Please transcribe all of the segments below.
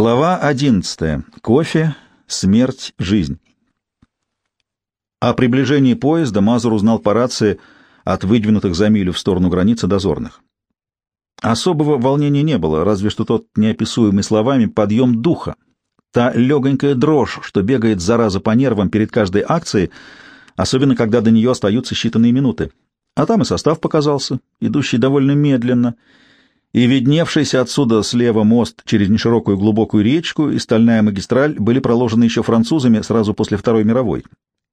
Глава 11. Кофе, смерть, жизнь. О приближении поезда Мазур узнал по рации от выдвинутых за милю в сторону границы дозорных. Особого волнения не было, разве что тот неописуемый словами подъем духа, та легонькая дрожь, что бегает зараза по нервам перед каждой акцией, особенно когда до нее остаются считанные минуты. А там и состав показался, идущий довольно медленно — и видневшийся отсюда слева мост через неширокую глубокую речку и стальная магистраль были проложены еще французами сразу после Второй мировой,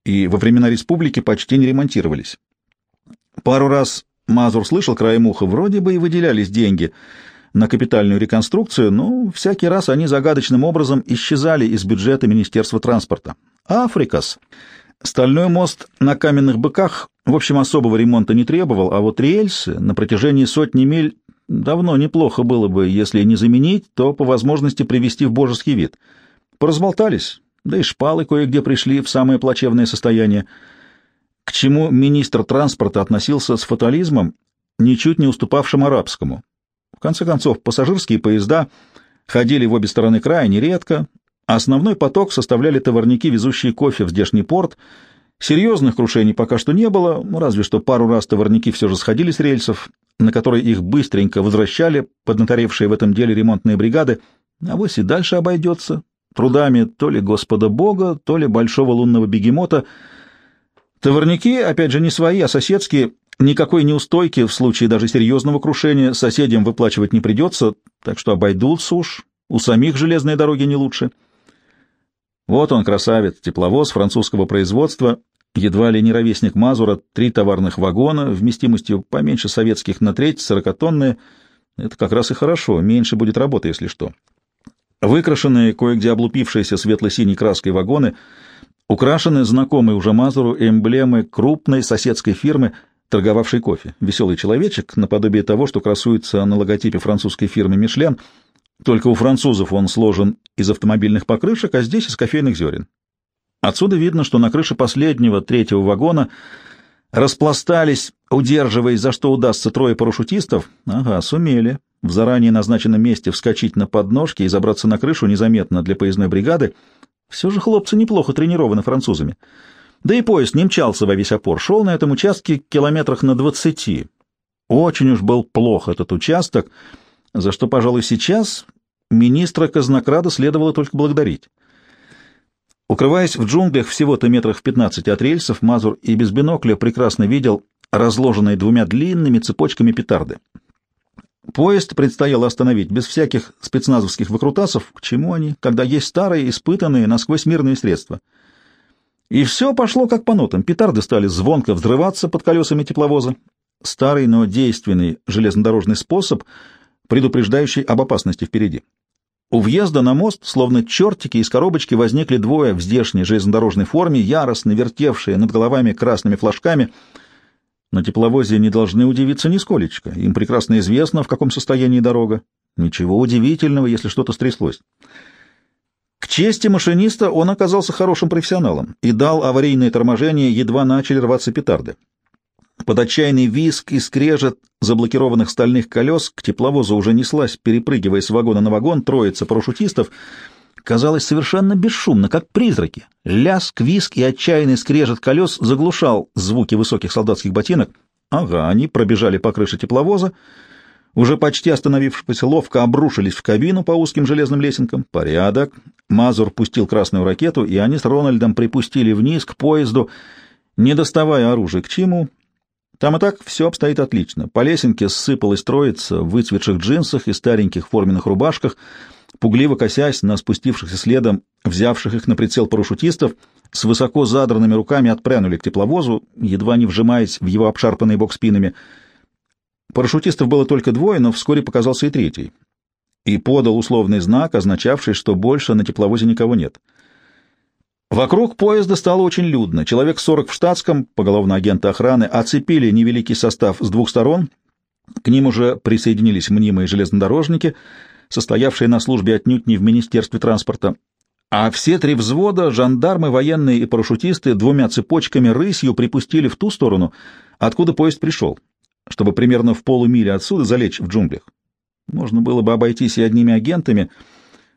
и во времена республики почти не ремонтировались. Пару раз Мазур слышал краем уха, вроде бы и выделялись деньги на капитальную реконструкцию, но всякий раз они загадочным образом исчезали из бюджета Министерства транспорта. Африкас. Стальной мост на каменных быках, в общем, особого ремонта не требовал, а вот рельсы на протяжении сотни миль Давно неплохо было бы, если не заменить, то по возможности привести в божеский вид. Поразболтались, да и шпалы кое-где пришли в самое плачевное состояние, к чему министр транспорта относился с фатализмом, ничуть не уступавшим арабскому. В конце концов, пассажирские поезда ходили в обе стороны крайне редко, а основной поток составляли товарники, везущие кофе в здешний порт. Серьезных крушений пока что не было, разве что пару раз товарники все же сходили с рельсов, на которой их быстренько возвращали поднаторевшие в этом деле ремонтные бригады, а вось и дальше обойдется, трудами то ли Господа Бога, то ли большого лунного бегемота. Товарники, опять же, не свои, а соседские, никакой неустойки в случае даже серьезного крушения соседям выплачивать не придется, так что обойдутся уж, у самих железные дороги не лучше. Вот он, красавец, тепловоз французского производства, едва ли не ровесник Мазура, три товарных вагона, вместимостью поменьше советских на треть, сорокатонные. Это как раз и хорошо, меньше будет работы, если что. Выкрашенные, кое-где облупившиеся светло-синей краской вагоны украшены знакомой уже Мазуру эмблемой крупной соседской фирмы, торговавшей кофе. Веселый человечек, наподобие того, что красуется на логотипе французской фирмы «Мишлен», только у французов он сложен из автомобильных покрышек, а здесь из кофейных зерен. Отсюда видно, что на крыше последнего, третьего вагона распластались, удерживаясь, за что удастся трое парашютистов. Ага, сумели. В заранее назначенном месте вскочить на подножки и забраться на крышу незаметно для поездной бригады. Все же хлопцы неплохо тренированы французами. Да и поезд не мчался во весь опор, шел на этом участке километрах на двадцати. Очень уж был плох этот участок, за что, пожалуй, сейчас министра Казнокрада следовало только благодарить. Укрываясь в джунглях всего-то метрах в пятнадцати от рельсов, Мазур и без бинокля прекрасно видел разложенные двумя длинными цепочками петарды. Поезд предстояло остановить без всяких спецназовских выкрутасов, к чему они, когда есть старые, испытанные, насквозь мирные средства. И все пошло как по нотам. Петарды стали звонко взрываться под колесами тепловоза. Старый, но действенный железнодорожный способ, предупреждающий об опасности впереди. У въезда на мост, словно чертики из коробочки, возникли двое в здешней железнодорожной форме, яростно вертевшие над головами красными флажками. На тепловозе не должны удивиться нисколечко. Им прекрасно известно, в каком состоянии дорога. Ничего удивительного, если что-то стряслось. К чести машиниста он оказался хорошим профессионалом и дал аварийное торможение, едва начали рваться петарды. Под отчаянный визг и скрежет заблокированных стальных колес к тепловозу уже неслась, перепрыгивая с вагона на вагон, троица парашютистов, казалось совершенно бесшумно, как призраки. Ляск, визг и отчаянный скрежет колес заглушал звуки высоких солдатских ботинок. Ага, они пробежали по крыше тепловоза, уже почти остановившись ловко обрушились в кабину по узким железным лесенкам. Порядок. Мазур пустил красную ракету, и они с Рональдом припустили вниз к поезду, не доставая оружия. К чему? Там и так все обстоит отлично. По лесенке ссыпалась троица в выцветших джинсах и стареньких форменных рубашках, пугливо косясь на спустившихся следом, взявших их на прицел парашютистов, с высоко задранными руками отпрянули к тепловозу, едва не вжимаясь в его обшарпанный бок спинами. Парашютистов было только двое, но вскоре показался и третий. И подал условный знак, означавший, что больше на тепловозе никого нет. — Вокруг поезда стало очень людно. Человек сорок в штатском, поголовно агенты охраны, оцепили невеликий состав с двух сторон. К ним уже присоединились мнимые железнодорожники, состоявшие на службе отнюдь не в Министерстве транспорта. А все три взвода, жандармы, военные и парашютисты, двумя цепочками рысью припустили в ту сторону, откуда поезд пришел, чтобы примерно в полумиле отсюда залечь в джунглях. Можно было бы обойтись и одними агентами —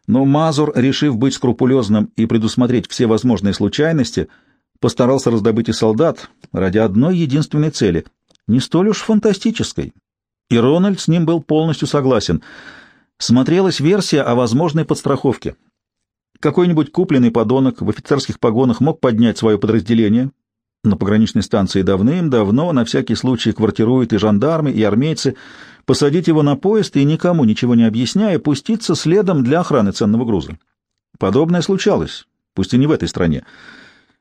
Но Мазур, решив быть скрупулезным и предусмотреть все возможные случайности, постарался раздобыть и солдат ради одной единственной цели, не столь уж фантастической. И Рональд с ним был полностью согласен. Смотрелась версия о возможной подстраховке. Какой-нибудь купленный подонок в офицерских погонах мог поднять свое подразделение. На пограничной станции давным-давно на всякий случай квартируют и жандармы, и армейцы. Посадить его на поезд и никому ничего не объясняя, пуститься следом для охраны ценного груза. Подобное случалось, пусть и не в этой стране.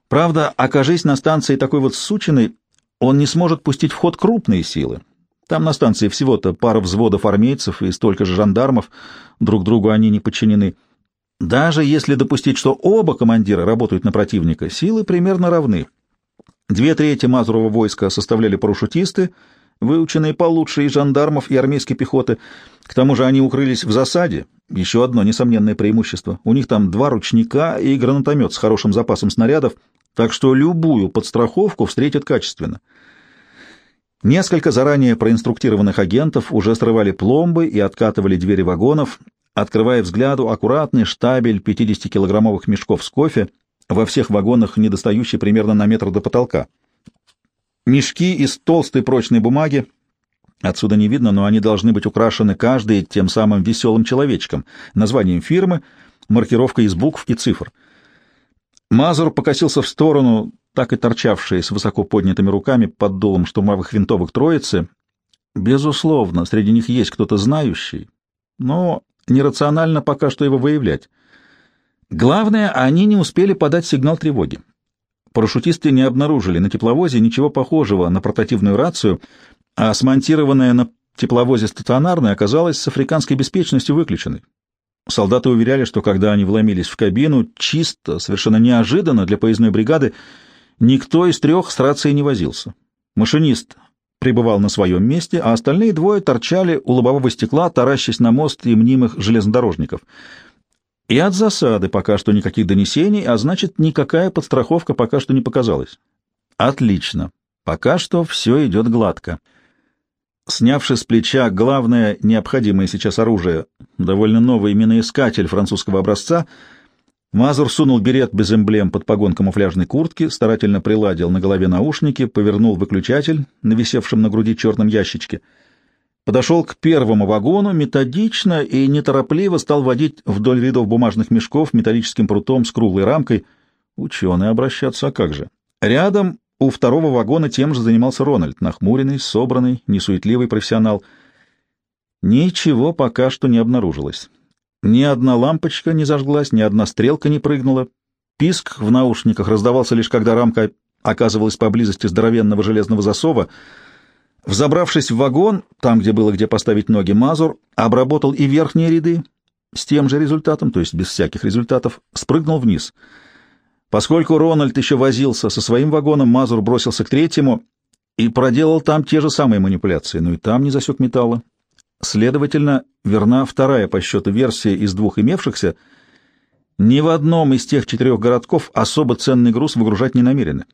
Правда, окажись на станции такой вот сучиной, он не сможет пустить в ход крупные силы. Там на станции всего-то пара взводов армейцев и столько же жандармов, друг другу они не подчинены. Даже если допустить, что оба командира работают на противника, силы примерно равны. Две трети Мазурова войска составляли парашютисты, выученные получше и жандармов, и армейской пехоты. К тому же они укрылись в засаде. Еще одно несомненное преимущество. У них там два ручника и гранатомет с хорошим запасом снарядов, так что любую подстраховку встретят качественно. Несколько заранее проинструктированных агентов уже срывали пломбы и откатывали двери вагонов, открывая взгляду аккуратный штабель 50-килограммовых мешков с кофе, во всех вагонах недостающий примерно на метр до потолка. Мешки из толстой прочной бумаги, отсюда не видно, но они должны быть украшены каждый тем самым веселым человечком, названием фирмы, маркировкой из букв и цифр. Мазур покосился в сторону, так и торчавшие с высоко поднятыми руками под дулом штурмовых винтовок троицы. Безусловно, среди них есть кто-то знающий, но нерационально пока что его выявлять. Главное, они не успели подать сигнал тревоги. Парашютисты не обнаружили на тепловозе ничего похожего на портативную рацию, а смонтированная на тепловозе стационарная оказалась с африканской беспечностью выключенной. Солдаты уверяли, что когда они вломились в кабину, чисто, совершенно неожиданно для поездной бригады, никто из трех с рацией не возился. Машинист пребывал на своем месте, а остальные двое торчали у лобового стекла, таращась на мост и мнимых железнодорожников. И от засады пока что никаких донесений, а значит, никакая подстраховка пока что не показалась. Отлично. Пока что все идет гладко. Снявши с плеча главное необходимое сейчас оружие, довольно новый миноискатель французского образца, Мазур сунул берет без эмблем под погон камуфляжной куртки, старательно приладил на голове наушники, повернул выключатель на висевшем на груди черном ящичке, подошел к первому вагону, методично и неторопливо стал водить вдоль рядов бумажных мешков металлическим прутом с круглой рамкой. Ученый обращаться, а как же? Рядом у второго вагона тем же занимался Рональд, нахмуренный, собранный, несуетливый профессионал. Ничего пока что не обнаружилось. Ни одна лампочка не зажглась, ни одна стрелка не прыгнула. Писк в наушниках раздавался лишь когда рамка оказывалась поблизости здоровенного железного засова. Взобравшись в вагон, там, где было где поставить ноги, Мазур обработал и верхние ряды с тем же результатом, то есть без всяких результатов, спрыгнул вниз. Поскольку Рональд еще возился со своим вагоном, Мазур бросился к третьему и проделал там те же самые манипуляции, но и там не засек металла. Следовательно, верна вторая по счету версия из двух имевшихся. Ни в одном из тех четырех городков особо ценный груз выгружать не намерены.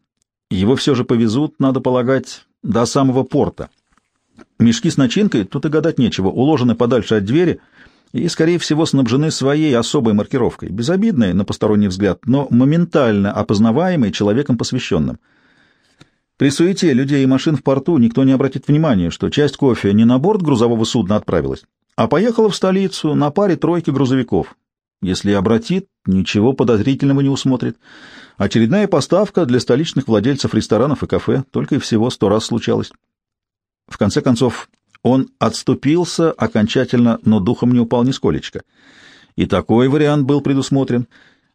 Его все же повезут, надо полагать, до самого порта. Мешки с начинкой, тут и гадать нечего, уложены подальше от двери и, скорее всего, снабжены своей особой маркировкой, безобидной на посторонний взгляд, но моментально опознаваемой человеком посвященным — при суете людей и машин в порту никто не обратит внимания, что часть кофе не на борт грузового судна отправилась, а поехала в столицу на паре тройки грузовиков. Если обратит, ничего подозрительного не усмотрит. Очередная поставка для столичных владельцев ресторанов и кафе только и всего сто раз случалось. В конце концов, он отступился окончательно, но духом не упал нисколечко. И такой вариант был предусмотрен.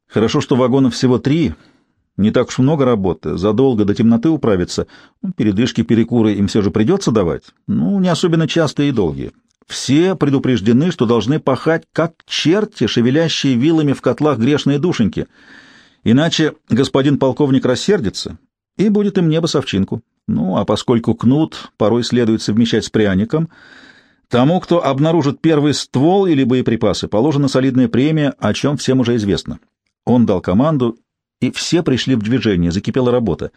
Хорошо, что вагонов всего три — не так уж много работы, задолго до темноты управиться. Ну, передышки, перекуры им все же придется давать. Ну, не особенно частые и долгие. Все предупреждены, что должны пахать, как черти, шевелящие вилами в котлах грешные душеньки. Иначе господин полковник рассердится, и будет им небо совчинку. Ну, а поскольку кнут порой следует совмещать с пряником, тому, кто обнаружит первый ствол или боеприпасы, положена солидная премия, о чем всем уже известно. Он дал команду, и все пришли в движение, закипела работа.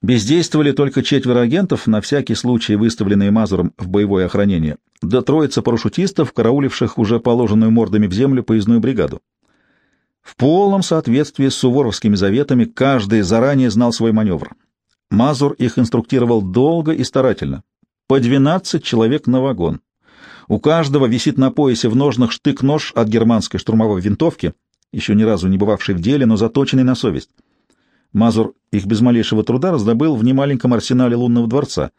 Бездействовали только четверо агентов, на всякий случай выставленные Мазуром в боевое охранение, да троица парашютистов, карауливших уже положенную мордами в землю поездную бригаду. В полном соответствии с суворовскими заветами каждый заранее знал свой маневр. Мазур их инструктировал долго и старательно. По 12 человек на вагон. У каждого висит на поясе в ножнах штык-нож от германской штурмовой винтовки, еще ни разу не бывавший в деле, но заточенный на совесть. Мазур их без малейшего труда раздобыл в немаленьком арсенале лунного дворца.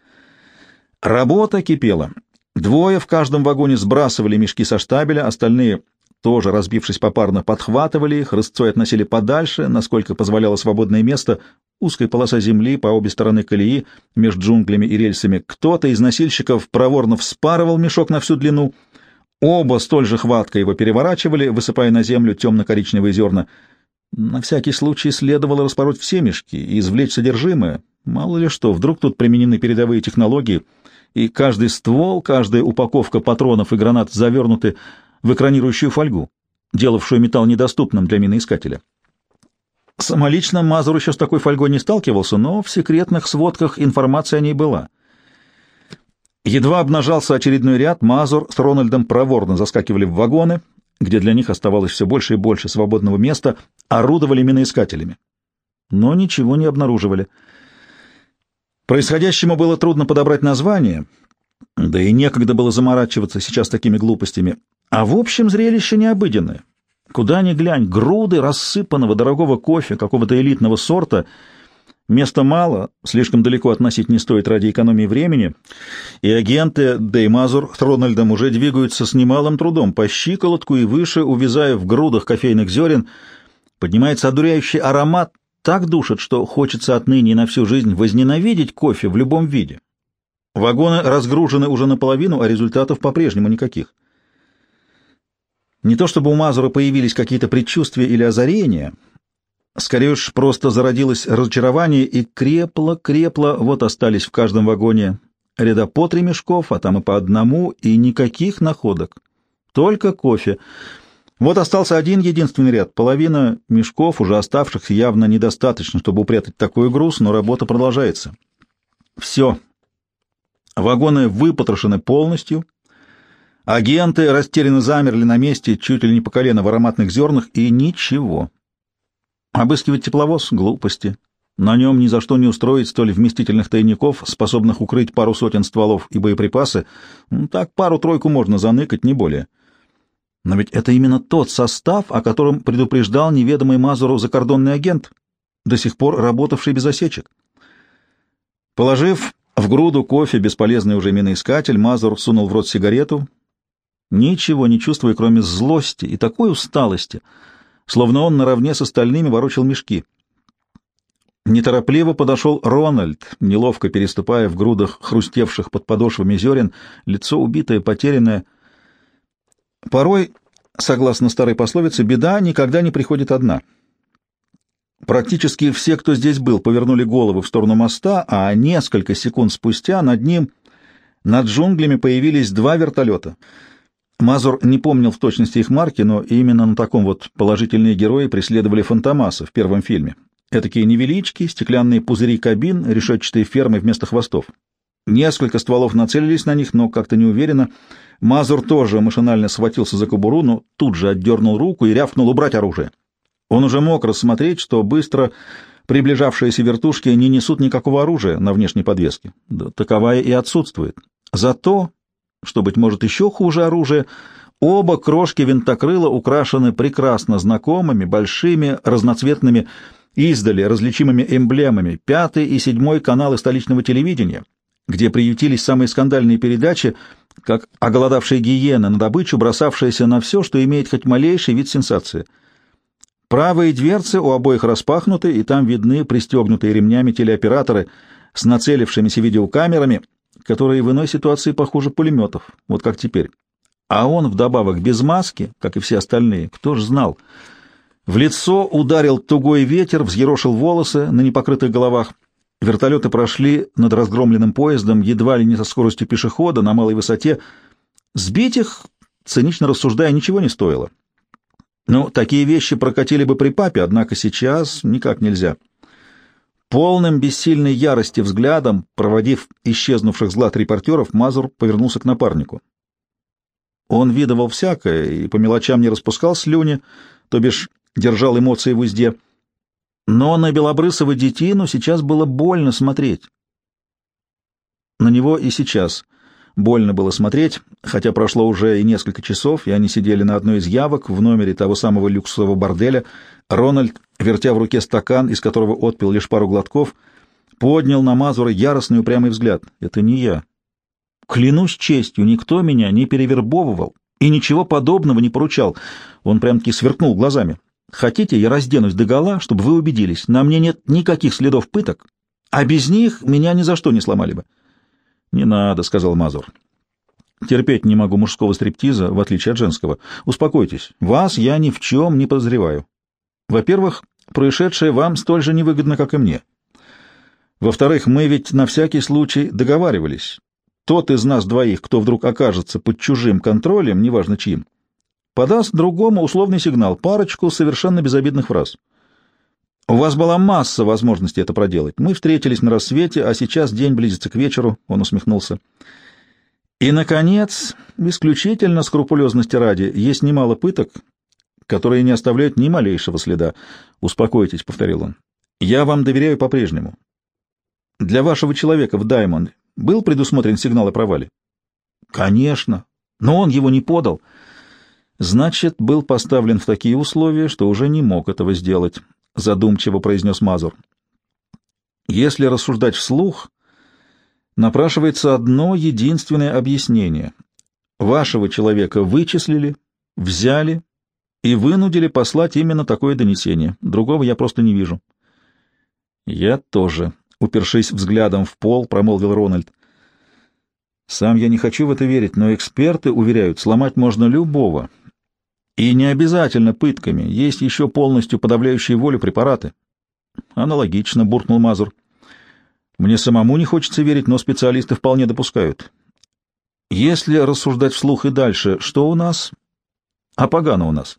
Работа кипела. Двое в каждом вагоне сбрасывали мешки со штабеля, остальные, тоже разбившись попарно, подхватывали их, рысцой относили подальше, насколько позволяло свободное место, узкая полоса земли по обе стороны колеи, между джунглями и рельсами. Кто-то из носильщиков проворно вспарывал мешок на всю длину, оба столь же хватко его переворачивали, высыпая на землю темно-коричневые зерна — на всякий случай следовало распороть все мешки и извлечь содержимое. Мало ли что, вдруг тут применены передовые технологии, и каждый ствол, каждая упаковка патронов и гранат завернуты в экранирующую фольгу, делавшую металл недоступным для миноискателя. Самолично Мазур еще с такой фольгой не сталкивался, но в секретных сводках информация о ней была. Едва обнажался очередной ряд, Мазур с Рональдом проворно заскакивали в вагоны, где для них оставалось все больше и больше свободного места, орудовали миноискателями. Но ничего не обнаруживали. Происходящему было трудно подобрать название, да и некогда было заморачиваться сейчас такими глупостями. А в общем зрелище необыденное. Куда ни глянь, груды рассыпанного дорогого кофе какого-то элитного сорта — Места мало, слишком далеко относить не стоит ради экономии времени, и агенты Деймазур с Рональдом уже двигаются с немалым трудом по щиколотку и выше, увязая в грудах кофейных зерен. Поднимается одуряющий аромат, так душит, что хочется отныне и на всю жизнь возненавидеть кофе в любом виде. Вагоны разгружены уже наполовину, а результатов по-прежнему никаких. Не то чтобы у Мазура появились какие-то предчувствия или озарения — Скорее уж просто зародилось разочарование и крепло-крепло, вот остались в каждом вагоне ряда по три мешков, а там и по одному, и никаких находок. Только кофе. Вот остался один единственный ряд. Половина мешков, уже оставшихся, явно недостаточно, чтобы упрятать такой груз, но работа продолжается. Все. Вагоны выпотрошены полностью. Агенты растерянно замерли на месте, чуть ли не по колено в ароматных зернах, и ничего. Обыскивать тепловоз — глупости. На нем ни за что не устроить столь вместительных тайников, способных укрыть пару сотен стволов и боеприпасы. Так пару-тройку можно заныкать, не более. Но ведь это именно тот состав, о котором предупреждал неведомый Мазуру закордонный агент, до сих пор работавший без осечек. Положив в груду кофе бесполезный уже миноискатель, Мазур сунул в рот сигарету, ничего не чувствуя, кроме злости и такой усталости — словно он наравне с остальными ворочал мешки. Неторопливо подошел Рональд, неловко переступая в грудах хрустевших под подошвами зерен, лицо убитое, потерянное. Порой, согласно старой пословице, беда никогда не приходит одна. Практически все, кто здесь был, повернули головы в сторону моста, а несколько секунд спустя над ним, над джунглями, появились два вертолета — Мазур не помнил в точности их марки, но именно на таком вот положительные герои преследовали Фантомаса в первом фильме. Этакие невелички, стеклянные пузыри кабин, решетчатые фермы вместо хвостов. Несколько стволов нацелились на них, но как-то неуверенно. Мазур тоже машинально схватился за кобуру, но тут же отдернул руку и рявкнул убрать оружие. Он уже мог рассмотреть, что быстро приближавшиеся вертушки не несут никакого оружия на внешней подвеске. Да, таковая и отсутствует. Зато что, быть может, еще хуже оружие, оба крошки винтокрыла украшены прекрасно знакомыми, большими, разноцветными, издали различимыми эмблемами. Пятый и седьмой каналы столичного телевидения, где приютились самые скандальные передачи, как оголодавшая гиена на добычу, бросавшаяся на все, что имеет хоть малейший вид сенсации. Правые дверцы у обоих распахнуты, и там видны пристегнутые ремнями телеоператоры с нацелившимися видеокамерами — которые в иной ситуации похуже пулеметов, вот как теперь. А он вдобавок без маски, как и все остальные, кто ж знал. В лицо ударил тугой ветер, взъерошил волосы на непокрытых головах. Вертолеты прошли над разгромленным поездом едва ли не со скоростью пешехода на малой высоте. Сбить их, цинично рассуждая, ничего не стоило. Ну, такие вещи прокатили бы при папе, однако сейчас никак нельзя. Полным бессильной ярости взглядом, проводив исчезнувших злат репортеров, Мазур повернулся к напарнику. Он видывал всякое и по мелочам не распускал слюни, то бишь держал эмоции в узде. Но на белобрысого детину сейчас было больно смотреть. На него и сейчас больно было смотреть, хотя прошло уже и несколько часов, и они сидели на одной из явок в номере того самого люксового борделя. Рональд, вертя в руке стакан, из которого отпил лишь пару глотков, поднял на Мазура яростный упрямый взгляд. «Это не я. Клянусь честью, никто меня не перевербовывал и ничего подобного не поручал». Он прям-таки сверкнул глазами. «Хотите, я разденусь догола, чтобы вы убедились, на мне нет никаких следов пыток, а без них меня ни за что не сломали бы». «Не надо», — сказал Мазур. «Терпеть не могу мужского стриптиза, в отличие от женского. Успокойтесь, вас я ни в чем не подозреваю. Во-первых, происшедшее вам столь же невыгодно, как и мне. Во-вторых, мы ведь на всякий случай договаривались. Тот из нас двоих, кто вдруг окажется под чужим контролем, неважно чьим, подаст другому условный сигнал, парочку совершенно безобидных фраз. У вас была масса возможностей это проделать. Мы встретились на рассвете, а сейчас день близится к вечеру, — он усмехнулся. И, наконец, исключительно скрупулезности ради, есть немало пыток, которые не оставляют ни малейшего следа. Успокойтесь, — повторил он. Я вам доверяю по-прежнему. Для вашего человека в Даймонд был предусмотрен сигнал о провале? Конечно, но он его не подал. Значит, был поставлен в такие условия, что уже не мог этого сделать задумчиво произнес Мазур. Если рассуждать вслух, напрашивается одно единственное объяснение. Вашего человека вычислили, взяли и вынудили послать именно такое донесение. Другого я просто не вижу. Я тоже, упершись взглядом в пол, промолвил Рональд. Сам я не хочу в это верить, но эксперты уверяют, сломать можно любого, и не обязательно пытками, есть еще полностью подавляющие волю препараты. Аналогично, буркнул Мазур. Мне самому не хочется верить, но специалисты вполне допускают. Если рассуждать вслух и дальше, что у нас? А погано у нас.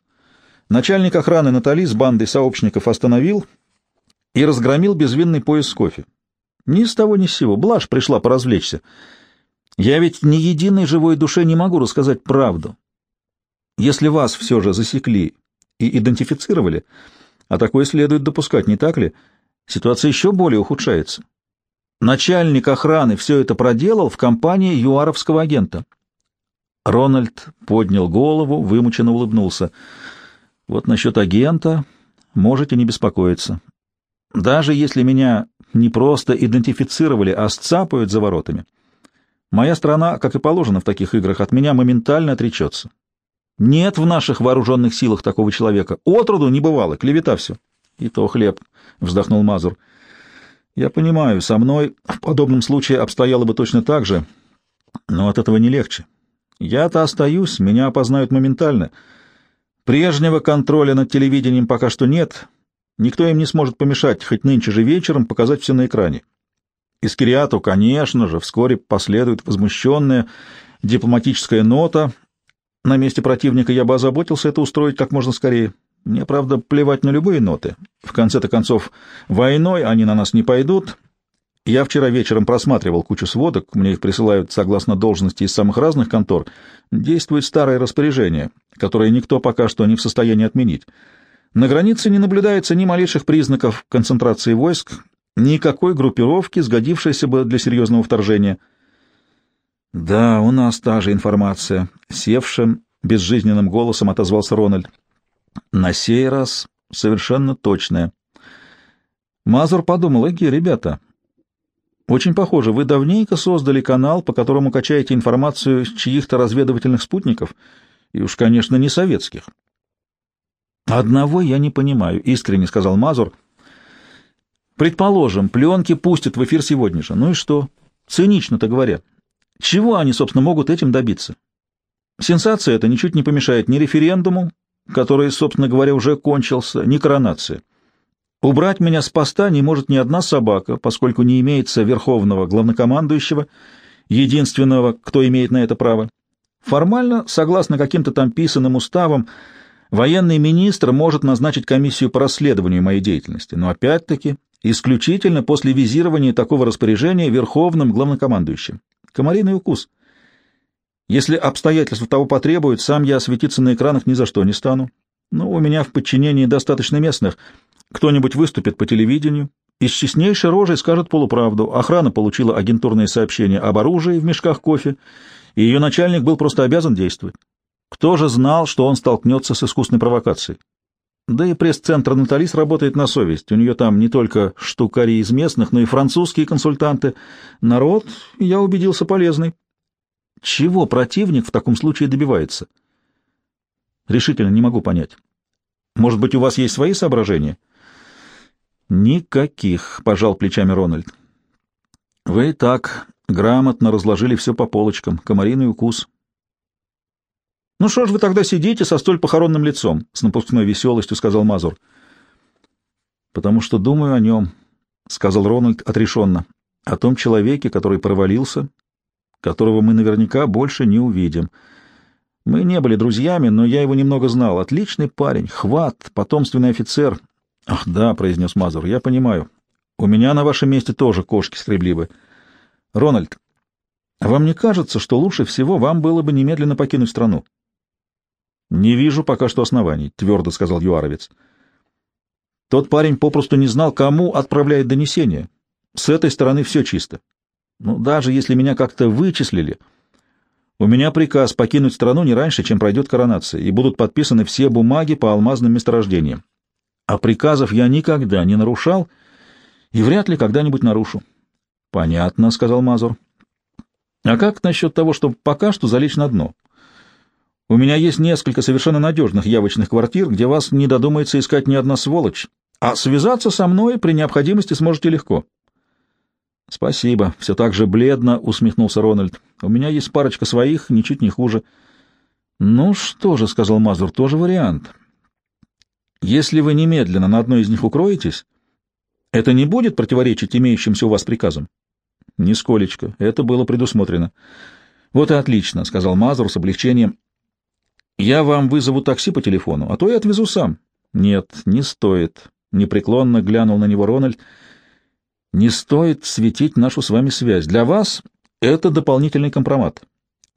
Начальник охраны Натали с бандой сообщников остановил и разгромил безвинный пояс с кофе. Ни с того ни с сего. Блажь пришла поразвлечься. Я ведь ни единой живой душе не могу рассказать правду. Если вас все же засекли и идентифицировали, а такое следует допускать, не так ли, ситуация еще более ухудшается. Начальник охраны все это проделал в компании юаровского агента. Рональд поднял голову, вымученно улыбнулся. Вот насчет агента можете не беспокоиться. Даже если меня не просто идентифицировали, а сцапают за воротами, моя страна, как и положено в таких играх, от меня моментально отречется. Нет в наших вооруженных силах такого человека. Отроду не бывало, клевета все. И то хлеб, — вздохнул Мазур. Я понимаю, со мной в подобном случае обстояло бы точно так же, но от этого не легче. Я-то остаюсь, меня опознают моментально. Прежнего контроля над телевидением пока что нет. Никто им не сможет помешать, хоть нынче же вечером показать все на экране. Из Кириату, конечно же, вскоре последует возмущенная дипломатическая нота на месте противника я бы озаботился это устроить как можно скорее. Мне, правда, плевать на любые ноты. В конце-то концов, войной они на нас не пойдут. Я вчера вечером просматривал кучу сводок, мне их присылают согласно должности из самых разных контор. Действует старое распоряжение, которое никто пока что не в состоянии отменить. На границе не наблюдается ни малейших признаков концентрации войск, никакой группировки, сгодившейся бы для серьезного вторжения — «Да, у нас та же информация», — севшим, безжизненным голосом отозвался Рональд. «На сей раз совершенно точная». Мазур подумал, эги, ребята, очень похоже, вы давненько создали канал, по которому качаете информацию с чьих-то разведывательных спутников, и уж, конечно, не советских. «Одного я не понимаю», — искренне сказал Мазур. «Предположим, пленки пустят в эфир сегодня же. Ну и что? Цинично-то говоря. Чего они, собственно, могут этим добиться? Сенсация это ничуть не помешает ни референдуму, который, собственно говоря, уже кончился, ни коронации. Убрать меня с поста не может ни одна собака, поскольку не имеется верховного главнокомандующего, единственного, кто имеет на это право. Формально, согласно каким-то там писанным уставам, военный министр может назначить комиссию по расследованию моей деятельности, но опять-таки исключительно после визирования такого распоряжения верховным главнокомандующим. Комариный укус. Если обстоятельства того потребуют, сам я осветиться на экранах ни за что не стану. Но у меня в подчинении достаточно местных. Кто-нибудь выступит по телевидению и с честнейшей рожей скажет полуправду. Охрана получила агентурные сообщения об оружии в мешках кофе, и ее начальник был просто обязан действовать. Кто же знал, что он столкнется с искусной провокацией? Да и пресс-центр «Наталис» работает на совесть. У нее там не только штукари из местных, но и французские консультанты. Народ, я убедился, полезный. Чего противник в таком случае добивается? Решительно не могу понять. Может быть, у вас есть свои соображения? Никаких, — пожал плечами Рональд. Вы и так грамотно разложили все по полочкам. Комариный укус. «Ну что ж вы тогда сидите со столь похоронным лицом?» — с напускной веселостью сказал Мазур. «Потому что думаю о нем», — сказал Рональд отрешенно, — «о том человеке, который провалился, которого мы наверняка больше не увидим. Мы не были друзьями, но я его немного знал. Отличный парень, хват, потомственный офицер». «Ах да», — произнес Мазур, — «я понимаю. У меня на вашем месте тоже кошки скребли бы. Рональд, вам не кажется, что лучше всего вам было бы немедленно покинуть страну?» «Не вижу пока что оснований», — твердо сказал Юаровец. «Тот парень попросту не знал, кому отправляет донесение. С этой стороны все чисто. Ну, даже если меня как-то вычислили, у меня приказ покинуть страну не раньше, чем пройдет коронация, и будут подписаны все бумаги по алмазным месторождениям. А приказов я никогда не нарушал и вряд ли когда-нибудь нарушу». «Понятно», — сказал Мазур. «А как насчет того, чтобы пока что залечь на дно?» У меня есть несколько совершенно надежных явочных квартир, где вас не додумается искать ни одна сволочь, а связаться со мной при необходимости сможете легко. — Спасибо. Все так же бледно усмехнулся Рональд. — У меня есть парочка своих, ничуть не хуже. — Ну что же, — сказал Мазур, — тоже вариант. Если вы немедленно на одной из них укроетесь, это не будет противоречить имеющимся у вас приказам? — Нисколечко. Это было предусмотрено. — Вот и отлично, — сказал Мазур с облегчением. Я вам вызову такси по телефону, а то я отвезу сам. Нет, не стоит. Непреклонно глянул на него Рональд. Не стоит светить нашу с вами связь. Для вас это дополнительный компромат.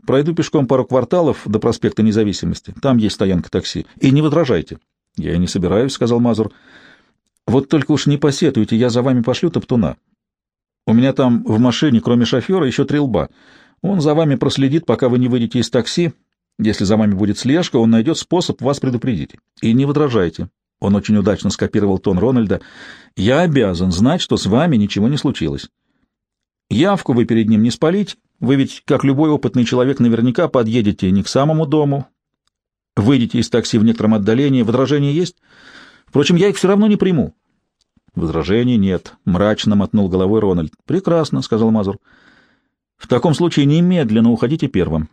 Пройду пешком пару кварталов до проспекта Независимости. Там есть стоянка такси. И не возражайте. Я не собираюсь, сказал Мазур. Вот только уж не посетуйте, я за вами пошлю топтуна. У меня там в машине, кроме шофера, еще три лба. Он за вами проследит, пока вы не выйдете из такси, если за вами будет слежка, он найдет способ вас предупредить. И не возражайте. Он очень удачно скопировал тон Рональда. Я обязан знать, что с вами ничего не случилось. Явку вы перед ним не спалить. Вы ведь, как любой опытный человек, наверняка подъедете не к самому дому. Выйдете из такси в некотором отдалении. Возражения есть? Впрочем, я их все равно не приму. Возражений нет. Мрачно мотнул головой Рональд. Прекрасно, сказал Мазур. В таком случае немедленно уходите первым.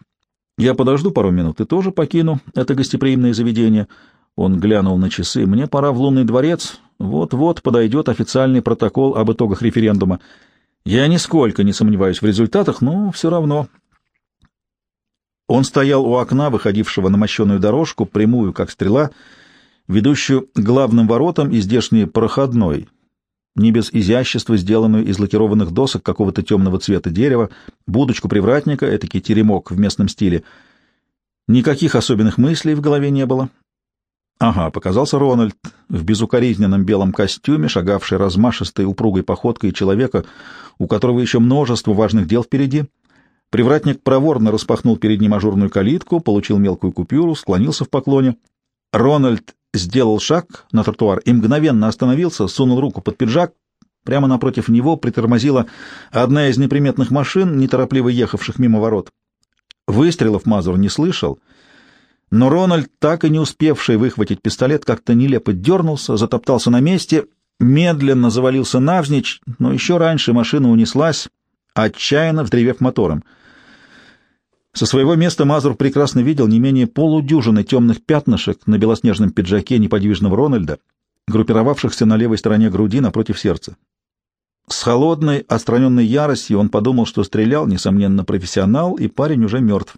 Я подожду пару минут и тоже покину это гостеприимное заведение. Он глянул на часы. Мне пора в лунный дворец. Вот-вот подойдет официальный протокол об итогах референдума. Я нисколько не сомневаюсь в результатах, но все равно. Он стоял у окна, выходившего на мощеную дорожку, прямую, как стрела, ведущую главным воротам и здешней проходной, не без изящества, сделанную из лакированных досок какого-то темного цвета дерева, будочку привратника, этакий теремок в местном стиле. Никаких особенных мыслей в голове не было. Ага, показался Рональд в безукоризненном белом костюме, шагавший размашистой упругой походкой человека, у которого еще множество важных дел впереди. Привратник проворно распахнул перед ним ажурную калитку, получил мелкую купюру, склонился в поклоне. Рональд сделал шаг на тротуар и мгновенно остановился, сунул руку под пиджак. Прямо напротив него притормозила одна из неприметных машин, неторопливо ехавших мимо ворот. Выстрелов Мазур не слышал, но Рональд, так и не успевший выхватить пистолет, как-то нелепо дернулся, затоптался на месте, медленно завалился навзничь, но еще раньше машина унеслась, отчаянно вздревев мотором — со своего места Мазур прекрасно видел не менее полудюжины темных пятнышек на белоснежном пиджаке неподвижного Рональда, группировавшихся на левой стороне груди напротив сердца. С холодной, отстраненной яростью он подумал, что стрелял, несомненно, профессионал, и парень уже мертв.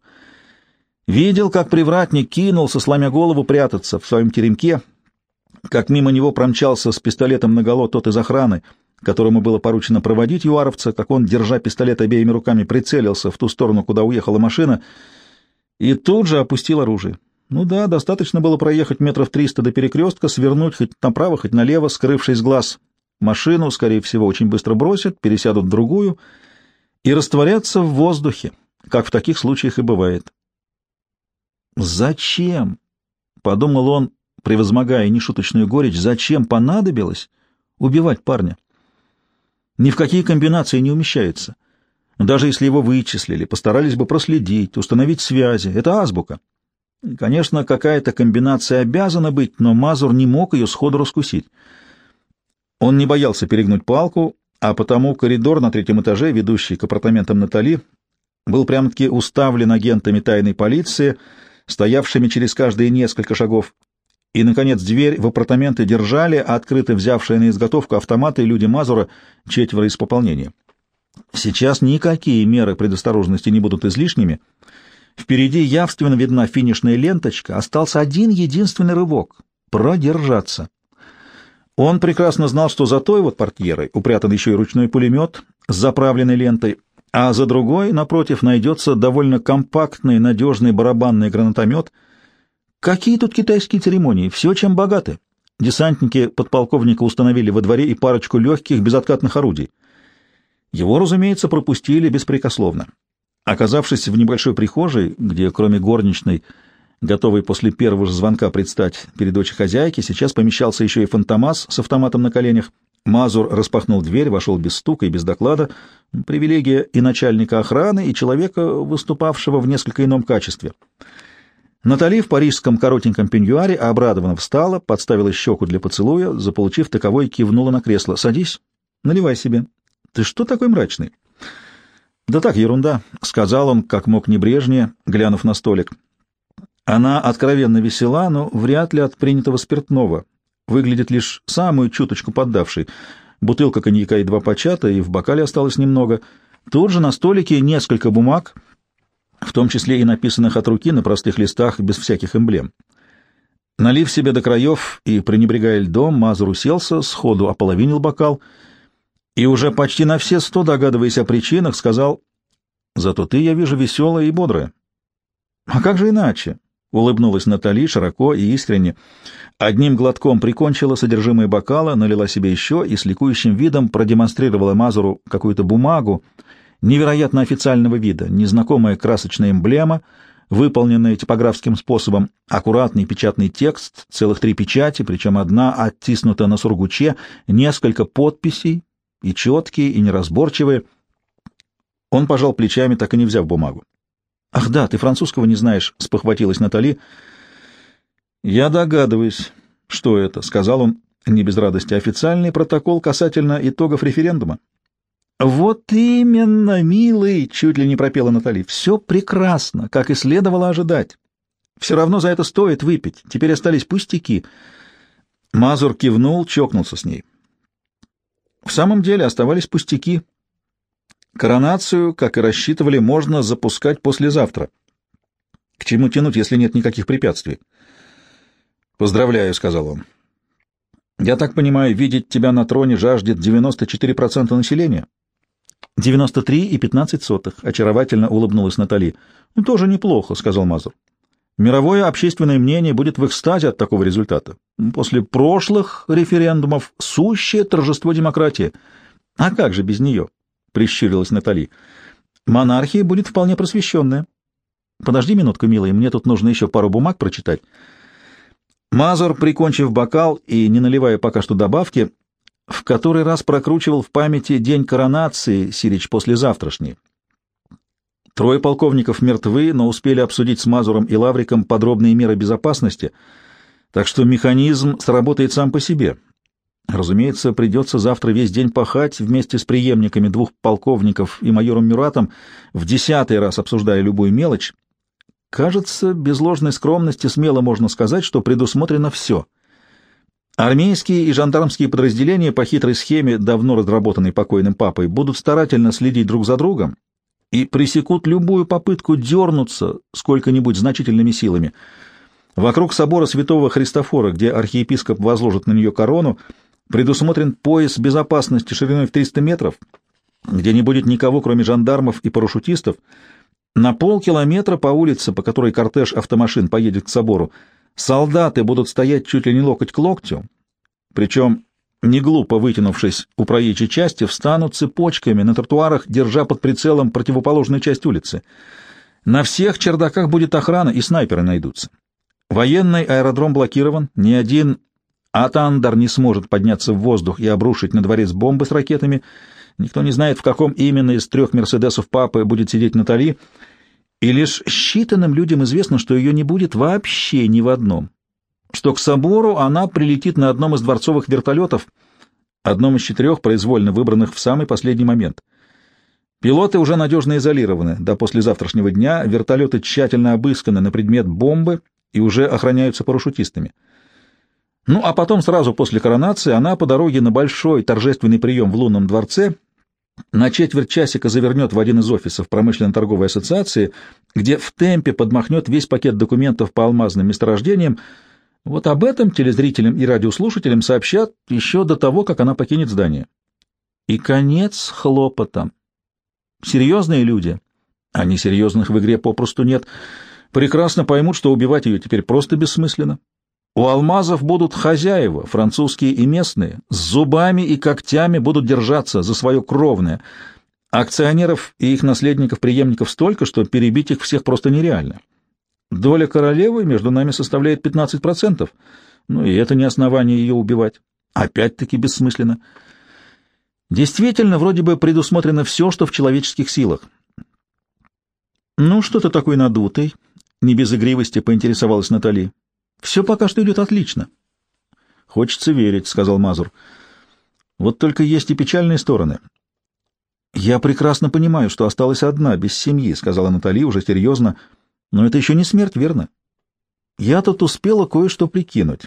Видел, как привратник кинулся, сломя голову, прятаться в своем теремке, как мимо него промчался с пистолетом наголо тот из охраны, которому было поручено проводить юаровца, как он, держа пистолет обеими руками, прицелился в ту сторону, куда уехала машина, и тут же опустил оружие. Ну да, достаточно было проехать метров триста до перекрестка, свернуть хоть направо, хоть налево, скрывшись глаз. Машину, скорее всего, очень быстро бросят, пересядут в другую и растворятся в воздухе, как в таких случаях и бывает. «Зачем?» — подумал он, превозмогая нешуточную горечь, «зачем понадобилось убивать парня?» Ни в какие комбинации не умещается. Даже если его вычислили, постарались бы проследить, установить связи. Это азбука. Конечно, какая-то комбинация обязана быть, но Мазур не мог ее сходу раскусить. Он не боялся перегнуть палку, а потому коридор на третьем этаже, ведущий к апартаментам Натали, был прямо-таки уставлен агентами тайной полиции, стоявшими через каждые несколько шагов. И, наконец, дверь в апартаменты держали, открыто взявшие на изготовку автоматы люди Мазура, четверо из пополнения. Сейчас никакие меры предосторожности не будут излишними. Впереди явственно видна финишная ленточка, остался один единственный рывок — продержаться. Он прекрасно знал, что за той вот портьерой упрятан еще и ручной пулемет с заправленной лентой, а за другой, напротив, найдется довольно компактный, надежный барабанный гранатомет. Какие тут китайские церемонии? Все, чем богаты. Десантники подполковника установили во дворе и парочку легких безоткатных орудий. Его, разумеется, пропустили беспрекословно. Оказавшись в небольшой прихожей, где кроме горничной, готовой после первого же звонка предстать перед дочь хозяйки, сейчас помещался еще и фантомас с автоматом на коленях, Мазур распахнул дверь, вошел без стука и без доклада. Привилегия и начальника охраны, и человека, выступавшего в несколько ином качестве. Натали в парижском коротеньком пеньюаре обрадованно встала, подставила щеку для поцелуя, заполучив таковой, кивнула на кресло. «Садись, наливай себе». «Ты что такой мрачный?» «Да так, ерунда», — сказал он, как мог небрежнее, глянув на столик. Она откровенно весела, но вряд ли от принятого спиртного. Выглядит лишь самую чуточку поддавшей. Бутылка коньяка едва почата, и в бокале осталось немного. Тут же на столике несколько бумаг, в том числе и написанных от руки на простых листах без всяких эмблем. Налив себе до краев и пренебрегая льдом, Мазур уселся, сходу ополовинил бокал и уже почти на все сто, догадываясь о причинах, сказал, «Зато ты, я вижу, веселая и бодрая». «А как же иначе?» — улыбнулась Натали широко и искренне. Одним глотком прикончила содержимое бокала, налила себе еще и с ликующим видом продемонстрировала Мазуру какую-то бумагу невероятно официального вида, незнакомая красочная эмблема, выполненная типографским способом, аккуратный печатный текст, целых три печати, причем одна оттиснута на сургуче, несколько подписей, и четкие, и неразборчивые. Он пожал плечами, так и не взяв бумагу. «Ах да, ты французского не знаешь», — спохватилась Натали. «Я догадываюсь, что это», — сказал он не без радости. «Официальный протокол касательно итогов референдума». «Вот именно, милый!» — чуть ли не пропела Натали. «Все прекрасно, как и следовало ожидать. Все равно за это стоит выпить. Теперь остались пустяки». Мазур кивнул, чокнулся с ней. В самом деле оставались пустяки. Коронацию, как и рассчитывали, можно запускать послезавтра. К чему тянуть, если нет никаких препятствий? «Поздравляю», — сказал он. «Я так понимаю, видеть тебя на троне жаждет 94% населения?» «93 и 15 сотых», — очаровательно улыбнулась Натали. «Ну, «Тоже неплохо», — сказал Мазур. «Мировое общественное мнение будет в экстазе от такого результата. После прошлых референдумов сущее торжество демократии. А как же без нее?» — прищурилась Натали. «Монархия будет вполне просвещенная. Подожди минутку, милый, мне тут нужно еще пару бумаг прочитать». Мазур, прикончив бокал и не наливая пока что добавки, в который раз прокручивал в памяти день коронации Сирич послезавтрашний. Трое полковников мертвы, но успели обсудить с Мазуром и Лавриком подробные меры безопасности, так что механизм сработает сам по себе. Разумеется, придется завтра весь день пахать вместе с преемниками двух полковников и майором Мюратом, в десятый раз обсуждая любую мелочь. Кажется, без ложной скромности смело можно сказать, что предусмотрено все. Армейские и жандармские подразделения по хитрой схеме, давно разработанной покойным папой, будут старательно следить друг за другом и пресекут любую попытку дернуться сколько-нибудь значительными силами. Вокруг собора святого Христофора, где архиепископ возложит на нее корону, Предусмотрен пояс безопасности шириной в 300 метров, где не будет никого, кроме жандармов и парашютистов. На полкилометра по улице, по которой кортеж автомашин поедет к собору, солдаты будут стоять чуть ли не локоть к локтю, причем, не глупо вытянувшись у проезжей части, встанут цепочками на тротуарах, держа под прицелом противоположную часть улицы. На всех чердаках будет охрана, и снайперы найдутся. Военный аэродром блокирован, ни один Атандар не сможет подняться в воздух и обрушить на дворец бомбы с ракетами. Никто не знает, в каком именно из трех «Мерседесов» папы будет сидеть Натали, и лишь считанным людям известно, что ее не будет вообще ни в одном, что к собору она прилетит на одном из дворцовых вертолетов, одном из четырех произвольно выбранных в самый последний момент. Пилоты уже надежно изолированы до послезавтрашнего дня, вертолеты тщательно обысканы на предмет бомбы и уже охраняются парашютистами. Ну, а потом, сразу после коронации, она по дороге на большой торжественный прием в лунном дворце на четверть часика завернет в один из офисов промышленно-торговой ассоциации, где в темпе подмахнет весь пакет документов по алмазным месторождениям. Вот об этом телезрителям и радиослушателям сообщат еще до того, как она покинет здание. И конец хлопотам. Серьезные люди, а несерьезных в игре попросту нет, прекрасно поймут, что убивать ее теперь просто бессмысленно. У алмазов будут хозяева, французские и местные, с зубами и когтями будут держаться за свое кровное. Акционеров и их наследников-преемников столько, что перебить их всех просто нереально. Доля королевы между нами составляет 15%, ну и это не основание ее убивать. Опять-таки бессмысленно. Действительно, вроде бы предусмотрено все, что в человеческих силах. «Ну, что ты такой надутый?» — не без игривости поинтересовалась Натали. Все пока что идет отлично. — Хочется верить, — сказал Мазур. — Вот только есть и печальные стороны. — Я прекрасно понимаю, что осталась одна, без семьи, — сказала Натали уже серьезно. — Но это еще не смерть, верно? Я тут успела кое-что прикинуть.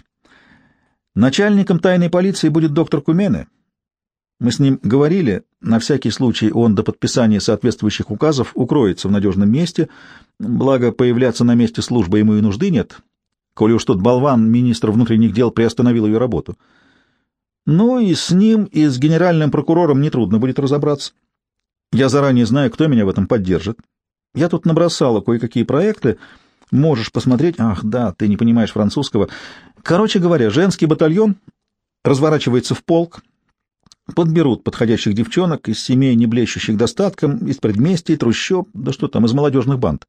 Начальником тайной полиции будет доктор Кумене. Мы с ним говорили, на всякий случай он до подписания соответствующих указов укроется в надежном месте, благо появляться на месте службы ему и нужды нет, коли уж тот болван, министр внутренних дел, приостановил ее работу. Ну и с ним, и с генеральным прокурором нетрудно будет разобраться. Я заранее знаю, кто меня в этом поддержит. Я тут набросала кое-какие проекты. Можешь посмотреть. Ах, да, ты не понимаешь французского. Короче говоря, женский батальон разворачивается в полк, подберут подходящих девчонок из семей, не блещущих достатком, из предместий, трущоб, да что там, из молодежных банд.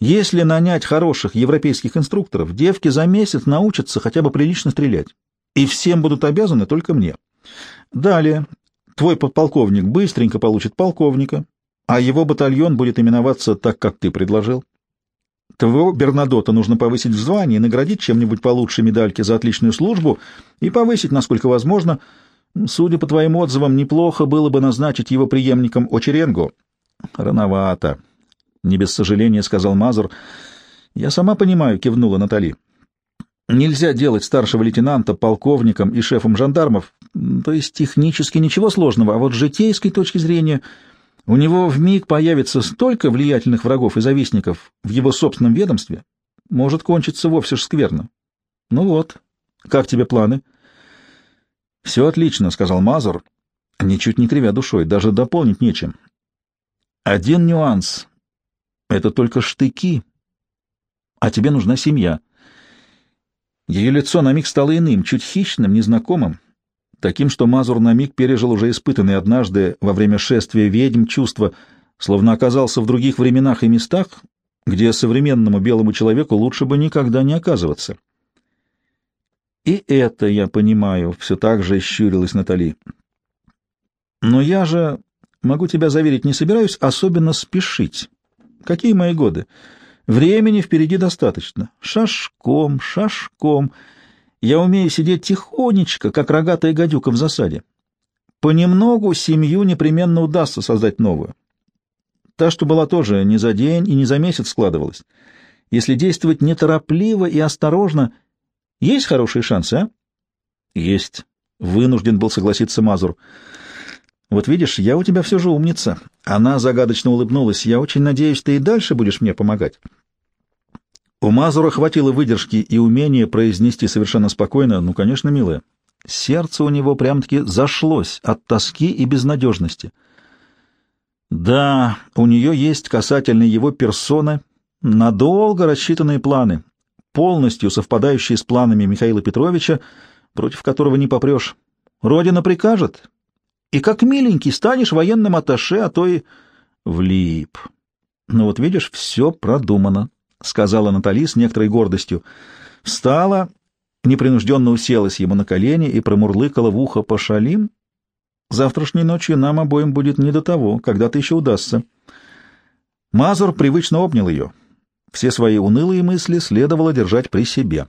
Если нанять хороших европейских инструкторов, девки за месяц научатся хотя бы прилично стрелять. И всем будут обязаны только мне. Далее, твой подполковник быстренько получит полковника, а его батальон будет именоваться так, как ты предложил. Твоего Бернадота нужно повысить в звании, наградить чем-нибудь получше медальки за отличную службу и повысить, насколько возможно. Судя по твоим отзывам, неплохо было бы назначить его преемником Очеренго. Рановато. — не без сожаления сказал Мазур. «Я сама понимаю», — кивнула Натали. «Нельзя делать старшего лейтенанта полковником и шефом жандармов, то есть технически ничего сложного, а вот с житейской точки зрения у него в миг появится столько влиятельных врагов и завистников в его собственном ведомстве, может кончиться вовсе ж скверно. Ну вот, как тебе планы?» «Все отлично», — сказал Мазур, ничуть не кривя душой, даже дополнить нечем. «Один нюанс. Это только штыки, а тебе нужна семья. Ее лицо на миг стало иным, чуть хищным, незнакомым, таким, что Мазур на миг пережил уже испытанный однажды во время шествия ведьм чувство, словно оказался в других временах и местах, где современному белому человеку лучше бы никогда не оказываться. И это я понимаю, все так же щурилась Натали. Но я же, могу тебя заверить, не собираюсь особенно спешить. Какие мои годы? Времени впереди достаточно. Шашком, шашком. Я умею сидеть тихонечко, как рогатая гадюка в засаде. Понемногу семью непременно удастся создать новую. Та, что была тоже не за день и не за месяц складывалась. Если действовать неторопливо и осторожно, есть хорошие шансы, а? Есть. Вынужден был согласиться Мазур. Вот видишь, я у тебя все же умница. Она загадочно улыбнулась. Я очень надеюсь, ты и дальше будешь мне помогать. У Мазура хватило выдержки и умения произнести совершенно спокойно, ну, конечно, милая. Сердце у него прям-таки зашлось от тоски и безнадежности. Да, у нее есть касательно его персоны надолго рассчитанные планы, полностью совпадающие с планами Михаила Петровича, против которого не попрешь. Родина прикажет, и как миленький станешь военным атташе, а то и влип. Ну вот видишь, все продумано, — сказала Натали с некоторой гордостью. Встала, непринужденно уселась ему на колени и промурлыкала в ухо «Пошалим? Завтрашней ночью нам обоим будет не до того, когда-то еще удастся». Мазур привычно обнял ее. Все свои унылые мысли следовало держать при себе.